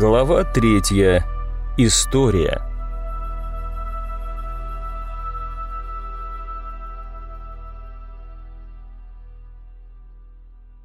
Глава третья. История.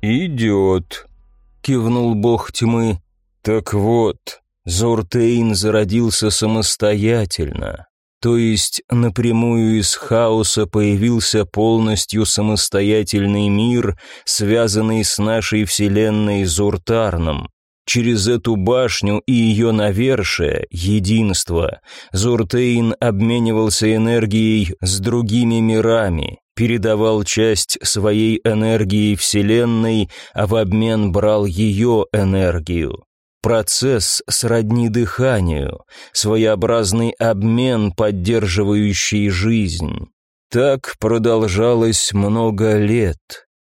«Идет», — кивнул бог тьмы. «Так вот, Зортейн зародился самостоятельно, то есть напрямую из хаоса появился полностью самостоятельный мир, связанный с нашей вселенной Зуртарном. Через эту башню и ее навершие, единство, Зуртейн обменивался энергией с другими мирами, передавал часть своей энергии Вселенной, а в обмен брал ее энергию. Процесс сродни дыханию, своеобразный обмен, поддерживающий жизнь. Так продолжалось много лет.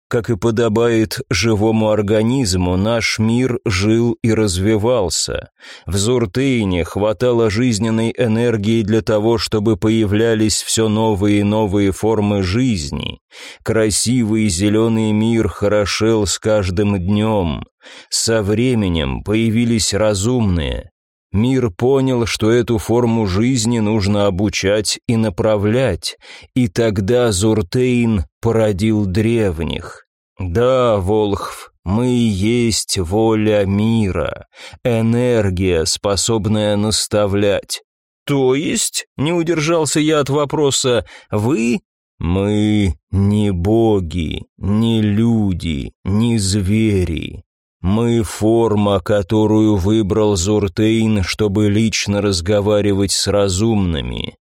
Как и подобает живому организму, наш мир жил и развивался. В Зуртейне хватало жизненной энергии для того, чтобы появлялись все новые и новые формы жизни. Красивый зеленый мир хорошел с каждым днем. Со временем появились разумные. Мир понял, что эту форму жизни нужно обучать и направлять, и тогда Зуртейн породил древних. Да, Волхв, мы и есть воля мира, энергия, способная наставлять. То есть, не удержался я от вопроса, вы мы не боги, не люди, не звери. Мы форма, которую выбрал Зуртейн, чтобы лично разговаривать с разумными.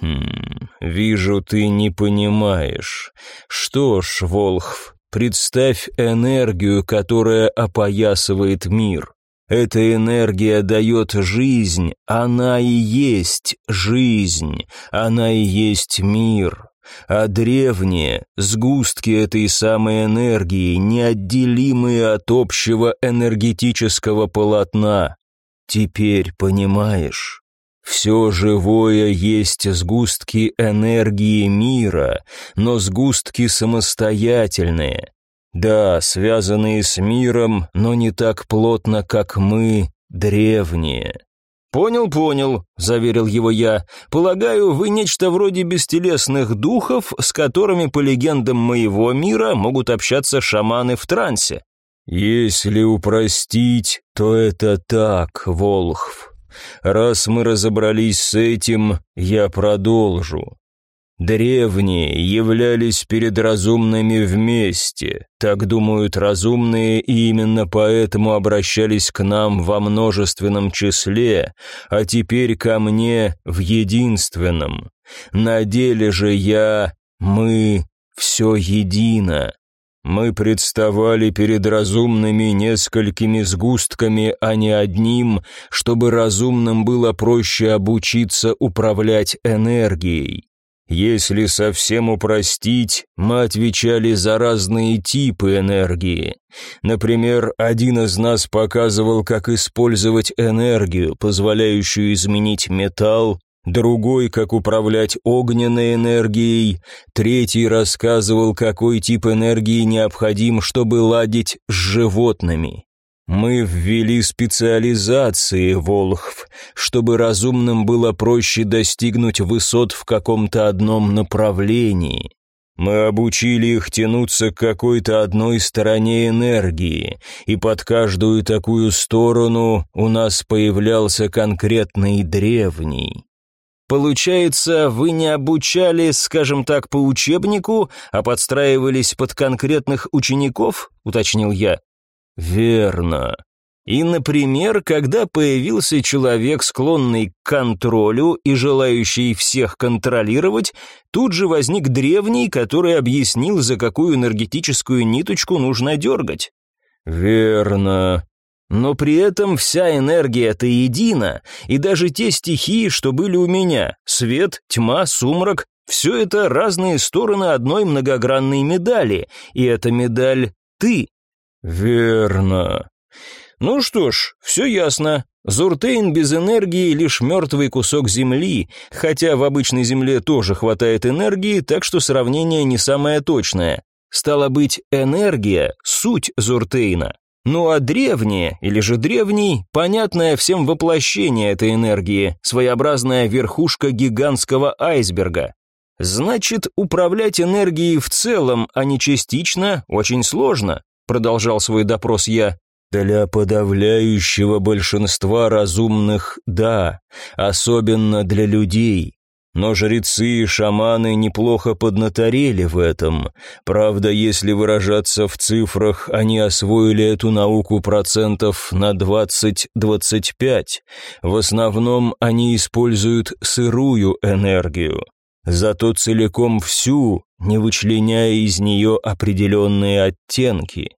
Хм, вижу, ты не понимаешь. Что ж, Волхв, представь энергию, которая опоясывает мир. Эта энергия дает жизнь, она и есть жизнь, она и есть мир а древние – сгустки этой самой энергии, неотделимые от общего энергетического полотна. Теперь понимаешь? Все живое есть сгустки энергии мира, но сгустки самостоятельные. Да, связанные с миром, но не так плотно, как мы, древние. «Понял, понял», — заверил его я. «Полагаю, вы нечто вроде бестелесных духов, с которыми, по легендам моего мира, могут общаться шаманы в трансе». «Если упростить, то это так, Волхв. Раз мы разобрались с этим, я продолжу. Древние являлись перед разумными вместе, так думают разумные, и именно поэтому обращались к нам во множественном числе, а теперь ко мне в единственном. На деле же я, мы, все едино. Мы представали перед разумными несколькими сгустками, а не одним, чтобы разумным было проще обучиться управлять энергией. Если совсем упростить, мы отвечали за разные типы энергии. Например, один из нас показывал, как использовать энергию, позволяющую изменить металл, другой, как управлять огненной энергией, третий рассказывал, какой тип энергии необходим, чтобы ладить с животными. Мы ввели специализации, Волхв, чтобы разумным было проще достигнуть высот в каком-то одном направлении. Мы обучили их тянуться к какой-то одной стороне энергии, и под каждую такую сторону у нас появлялся конкретный древний. Получается, вы не обучали, скажем так, по учебнику, а подстраивались под конкретных учеников, уточнил я. Верно. И, например, когда появился человек, склонный к контролю и желающий всех контролировать, тут же возник древний, который объяснил, за какую энергетическую ниточку нужно дергать. Верно. Но при этом вся энергия-то едина, и даже те стихии, что были у меня, свет, тьма, сумрак, все это разные стороны одной многогранной медали, и эта медаль — ты. «Верно». «Ну что ж, все ясно. Зуртейн без энергии лишь мертвый кусок земли, хотя в обычной земле тоже хватает энергии, так что сравнение не самое точное. Стало быть, энергия — суть Зуртейна. Ну а древние, или же древний, понятное всем воплощение этой энергии, своеобразная верхушка гигантского айсберга. Значит, управлять энергией в целом, а не частично, очень сложно, продолжал свой допрос я. Для подавляющего большинства разумных – да, особенно для людей. Но жрецы и шаманы неплохо поднаторели в этом. Правда, если выражаться в цифрах, они освоили эту науку процентов на 20-25. В основном они используют сырую энергию. Зато целиком всю, не вычленяя из нее определенные оттенки.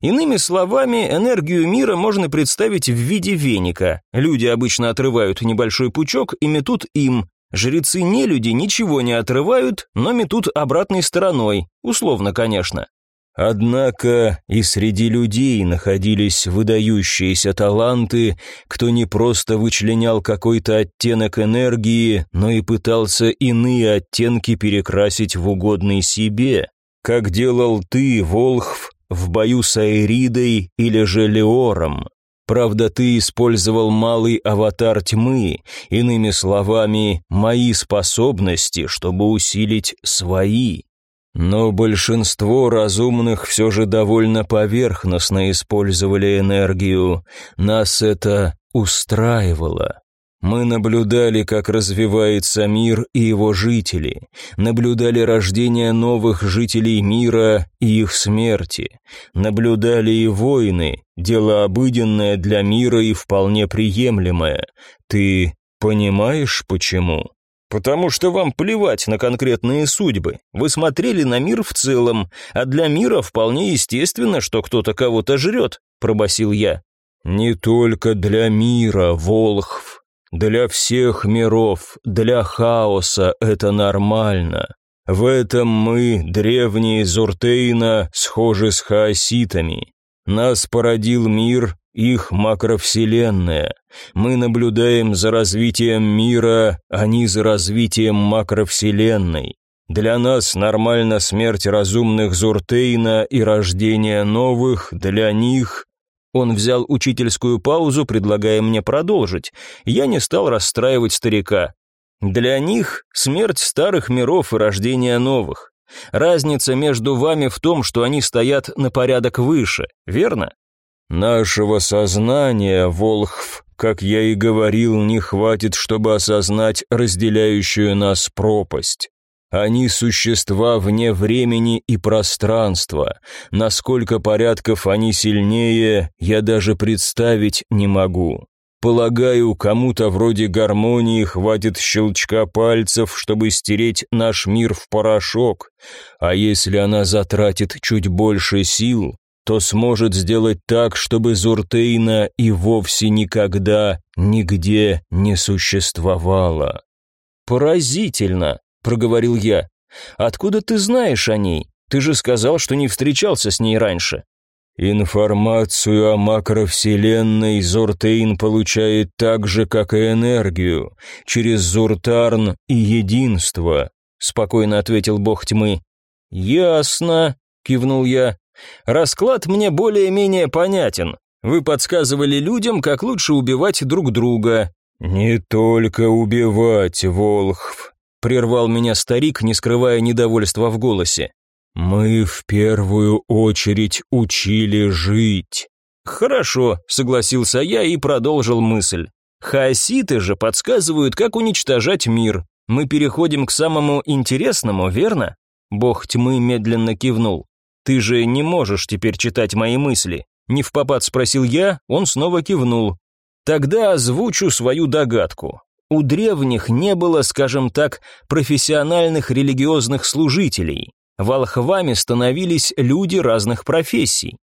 Иными словами, энергию мира можно представить в виде веника. Люди обычно отрывают небольшой пучок и метут им, Жрецы-нелюди ничего не отрывают, но метут обратной стороной, условно, конечно. Однако и среди людей находились выдающиеся таланты, кто не просто вычленял какой-то оттенок энергии, но и пытался иные оттенки перекрасить в угодный себе, как делал ты, Волхв, в бою с Айридой или же Леором. Правда, ты использовал малый аватар тьмы, иными словами, мои способности, чтобы усилить свои. Но большинство разумных все же довольно поверхностно использовали энергию. Нас это устраивало. Мы наблюдали, как развивается мир и его жители, наблюдали рождение новых жителей мира и их смерти, наблюдали и войны, дело обыденное для мира и вполне приемлемое. Ты понимаешь, почему? Потому что вам плевать на конкретные судьбы. Вы смотрели на мир в целом, а для мира вполне естественно, что кто-то кого-то жрет, пробасил я. Не только для мира, Волхв, для всех миров, для хаоса это нормально. В этом мы, древние Зуртейна, схожи с хаоситами. Нас породил мир, их макровселенная. Мы наблюдаем за развитием мира, они за развитием макровселенной. Для нас нормальна смерть разумных Зуртейна и рождение новых, для них он взял учительскую паузу, предлагая мне продолжить. Я не стал расстраивать старика. Для них смерть старых миров и рождение новых. Разница между вами в том, что они стоят на порядок выше, верно? Нашего сознания, Волхв, как я и говорил, не хватит, чтобы осознать разделяющую нас пропасть. Они существа вне времени и пространства. Насколько порядков они сильнее, я даже представить не могу. Полагаю, кому-то вроде гармонии хватит щелчка пальцев, чтобы стереть наш мир в порошок, а если она затратит чуть больше сил, то сможет сделать так, чтобы Зуртейна и вовсе никогда нигде не существовало. Поразительно, проговорил я. Откуда ты знаешь о ней? Ты же сказал, что не встречался с ней раньше. Информацию о макровселенной Зуртейн получает так же, как и энергию, через Зуртарн и единство, спокойно ответил бог тьмы. Ясно, кивнул я. Расклад мне более-менее понятен. Вы подсказывали людям, как лучше убивать друг друга. Не только убивать, Волхв, прервал меня старик, не скрывая недовольства в голосе. Мы в первую очередь учили жить. Хорошо, согласился я и продолжил мысль. Хаоситы же подсказывают, как уничтожать мир. Мы переходим к самому интересному, верно? Бог тьмы медленно кивнул. Ты же не можешь теперь читать мои мысли. Не в попад спросил я, он снова кивнул. Тогда озвучу свою догадку. У древних не было, скажем так, профессиональных религиозных служителей. Волхвами становились люди разных профессий.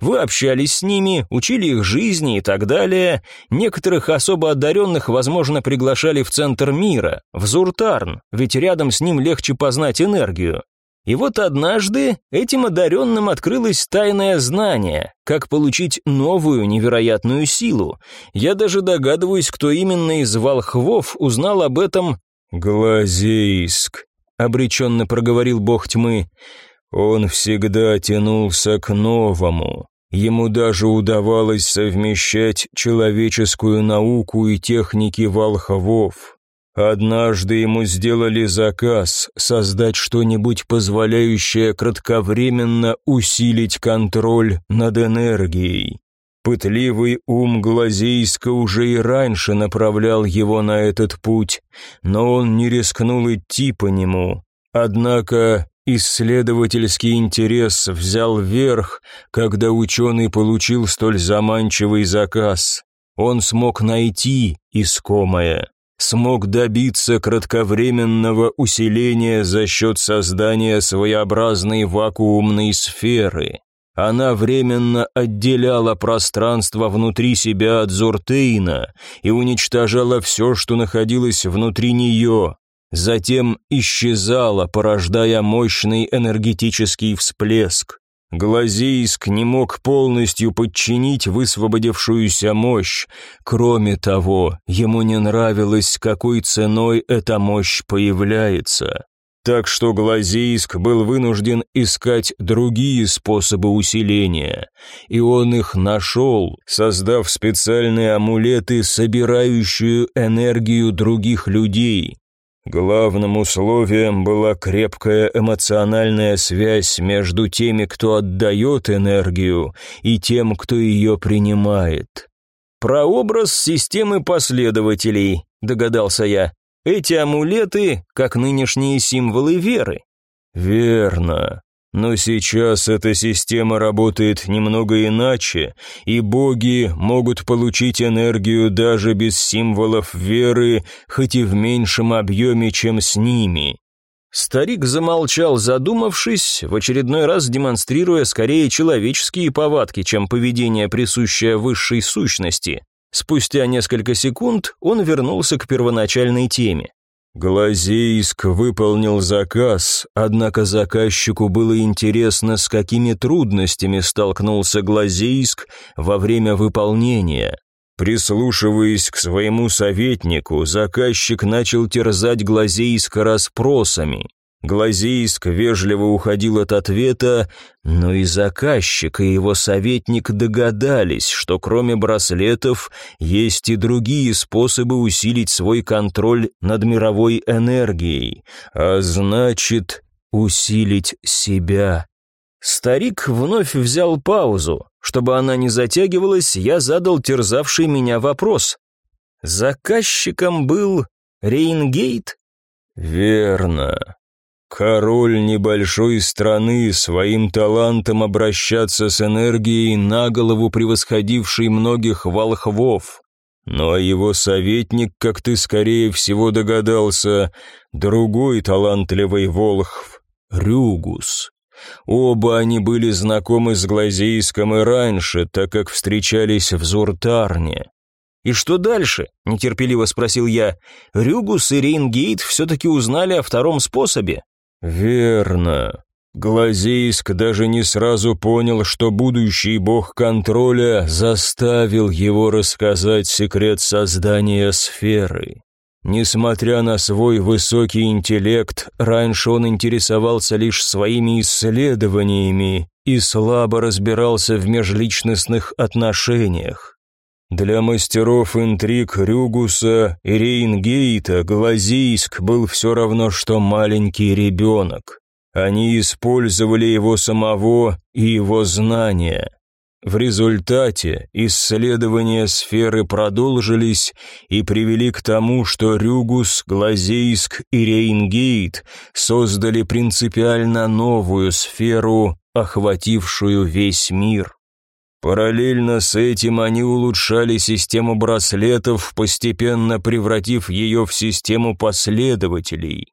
Вы общались с ними, учили их жизни и так далее. Некоторых особо одаренных, возможно, приглашали в центр мира, в Зуртарн, ведь рядом с ним легче познать энергию. И вот однажды этим одаренным открылось тайное знание, как получить новую невероятную силу. Я даже догадываюсь, кто именно из волхвов узнал об этом. «Глазейск», — обреченно проговорил бог тьмы. «Он всегда тянулся к новому. Ему даже удавалось совмещать человеческую науку и техники волхвов. Однажды ему сделали заказ создать что-нибудь, позволяющее кратковременно усилить контроль над энергией. Пытливый ум Глазейска уже и раньше направлял его на этот путь, но он не рискнул идти по нему. Однако исследовательский интерес взял верх, когда ученый получил столь заманчивый заказ. Он смог найти искомое смог добиться кратковременного усиления за счет создания своеобразной вакуумной сферы. Она временно отделяла пространство внутри себя от Зуртейна и уничтожала все, что находилось внутри нее, затем исчезала, порождая мощный энергетический всплеск. Глазейск не мог полностью подчинить высвободившуюся мощь. Кроме того, ему не нравилось, какой ценой эта мощь появляется. Так что Глазейск был вынужден искать другие способы усиления, и он их нашел, создав специальные амулеты, собирающие энергию других людей. Главным условием была крепкая эмоциональная связь между теми, кто отдает энергию, и тем, кто ее принимает. «Прообраз системы последователей», — догадался я. «Эти амулеты, как нынешние символы веры». «Верно. Но сейчас эта система работает немного иначе, и боги могут получить энергию даже без символов веры, хоть и в меньшем объеме, чем с ними. Старик замолчал, задумавшись, в очередной раз демонстрируя скорее человеческие повадки, чем поведение, присущее высшей сущности. Спустя несколько секунд он вернулся к первоначальной теме. Глазейск выполнил заказ, однако заказчику было интересно, с какими трудностями столкнулся Глазейск во время выполнения. Прислушиваясь к своему советнику, заказчик начал терзать Глазейска расспросами. Глазейск вежливо уходил от ответа, но и заказчик, и его советник догадались, что кроме браслетов есть и другие способы усилить свой контроль над мировой энергией, а значит, усилить себя. Старик вновь взял паузу. Чтобы она не затягивалась, я задал терзавший меня вопрос. Заказчиком был Рейнгейт? Верно. Король небольшой страны своим талантом обращаться с энергией на голову превосходивший многих волхвов. Ну а его советник, как ты скорее всего догадался, другой талантливый волхв, Рюгус. Оба они были знакомы с Глазейском и раньше, так как встречались в Зуртарне. «И что дальше?» – нетерпеливо спросил я. «Рюгус и Рейнгейт все-таки узнали о втором способе». «Верно. Глазейск даже не сразу понял, что будущий бог контроля заставил его рассказать секрет создания сферы. Несмотря на свой высокий интеллект, раньше он интересовался лишь своими исследованиями и слабо разбирался в межличностных отношениях. Для мастеров интриг Рюгуса и Рейнгейта Глазийск был все равно, что маленький ребенок. Они использовали его самого и его знания. В результате исследования сферы продолжились и привели к тому, что Рюгус, Глазейск и Рейнгейт создали принципиально новую сферу, охватившую весь мир. Параллельно с этим они улучшали систему браслетов, постепенно превратив ее в систему последователей.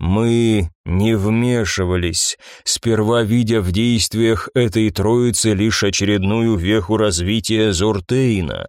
Мы не вмешивались, сперва видя в действиях этой троицы лишь очередную веху развития Зуртейна.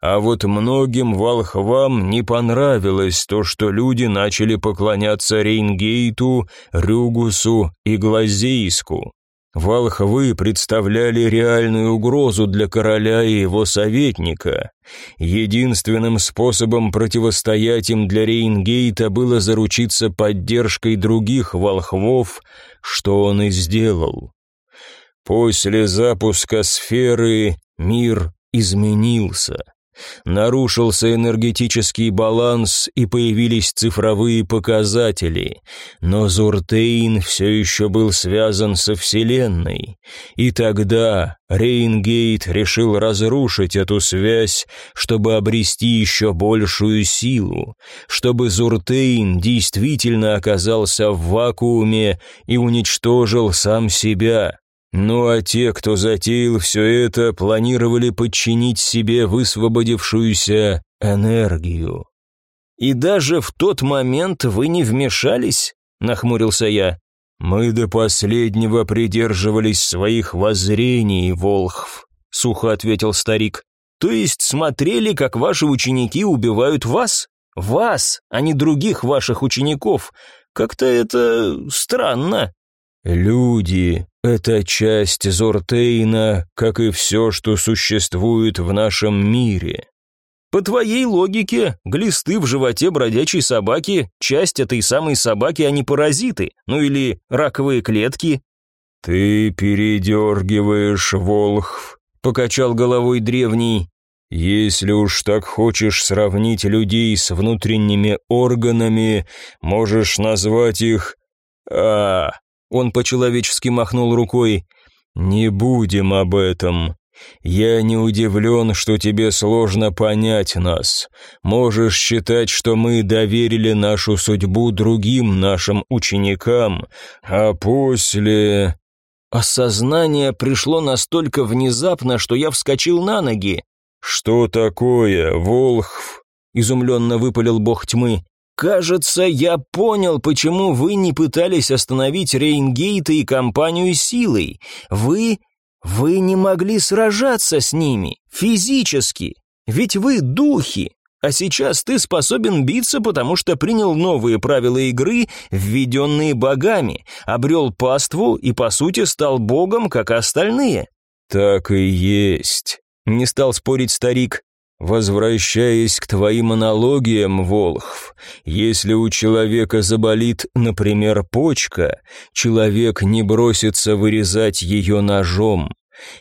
А вот многим волхвам не понравилось то, что люди начали поклоняться Рейнгейту, Рюгусу и Глазейску. Волхвы представляли реальную угрозу для короля и его советника. Единственным способом противостоять им для Рейнгейта было заручиться поддержкой других волхвов, что он и сделал. После запуска сферы мир изменился. Нарушился энергетический баланс и появились цифровые показатели, но Зуртейн все еще был связан со Вселенной. И тогда Рейнгейт решил разрушить эту связь, чтобы обрести еще большую силу, чтобы Зуртейн действительно оказался в вакууме и уничтожил сам себя. Ну а те, кто затеял все это, планировали подчинить себе высвободившуюся энергию. «И даже в тот момент вы не вмешались?» — нахмурился я. «Мы до последнего придерживались своих воззрений, Волхв», — сухо ответил старик. «То есть смотрели, как ваши ученики убивают вас? Вас, а не других ваших учеников? Как-то это странно». «Люди — это часть Зортейна, как и все, что существует в нашем мире». «По твоей логике, глисты в животе бродячей собаки — часть этой самой собаки, а не паразиты, ну или раковые клетки». «Ты передергиваешь, Волхв», — покачал головой древний. «Если уж так хочешь сравнить людей с внутренними органами, можешь назвать их... А, он по-человечески махнул рукой. «Не будем об этом. Я не удивлен, что тебе сложно понять нас. Можешь считать, что мы доверили нашу судьбу другим нашим ученикам, а после...» Осознание пришло настолько внезапно, что я вскочил на ноги. «Что такое, Волхв?» — изумленно выпалил бог тьмы. «Кажется, я понял, почему вы не пытались остановить Рейнгейта и компанию силой. Вы... вы не могли сражаться с ними, физически. Ведь вы духи, а сейчас ты способен биться, потому что принял новые правила игры, введенные богами, обрел паству и, по сути, стал богом, как остальные». «Так и есть», — не стал спорить старик. Возвращаясь к твоим аналогиям, Волхв, если у человека заболит, например, почка, человек не бросится вырезать ее ножом.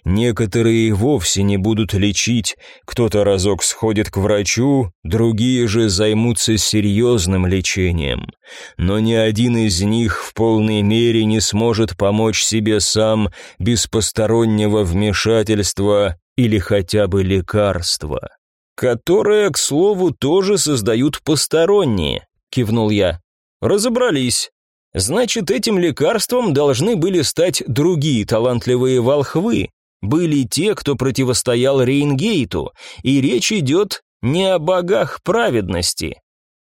Некоторые вовсе не будут лечить, кто-то разок сходит к врачу, другие же займутся серьезным лечением. Но ни один из них в полной мере не сможет помочь себе сам без постороннего вмешательства или хотя бы лекарства которые, к слову, тоже создают посторонние», — кивнул я. «Разобрались. Значит, этим лекарством должны были стать другие талантливые волхвы. Были те, кто противостоял Рейнгейту, и речь идет не о богах праведности,